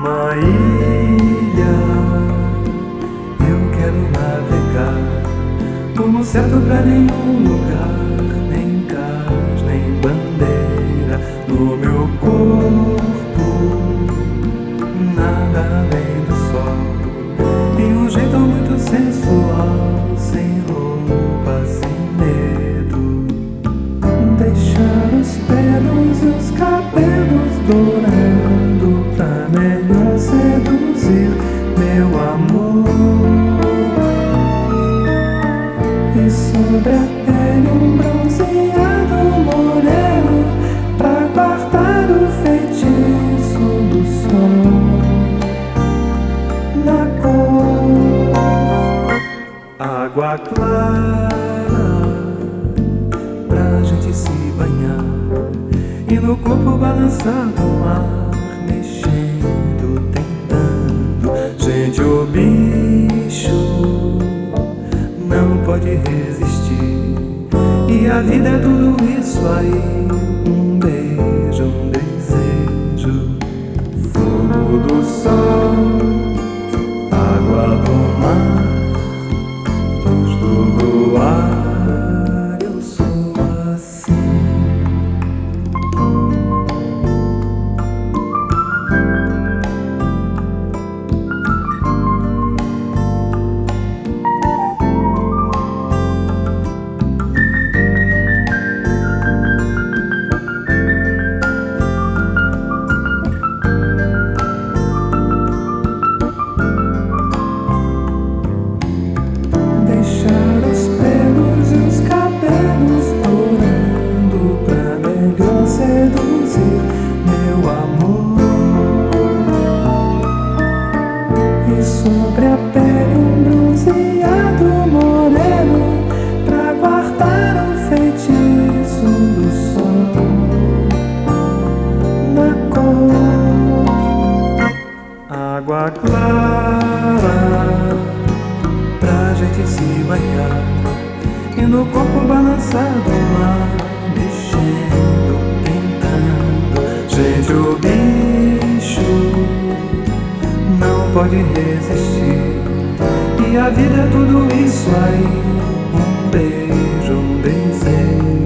uma ilha. Eu quero navegar como um certo pra nenhum lugar, nem cais, nem bandeira no meu corpo. Nada além do sol e um jeito muito sensual, sem roupa, sem medo. Deixar os pelos e os cabelos dourados. Meu amor. E sobre a pele um bronzeado moreno Pra guardar o feitiço do sol. Na cor Água clara Pra gente se banhar. E no corpo balançar no mar Mexendo, E a vida é tudo isso aí: seduzir meu amor. E sobre a pele pode resistir. E a vida é tudo isso aí. Um beijo, um beijo.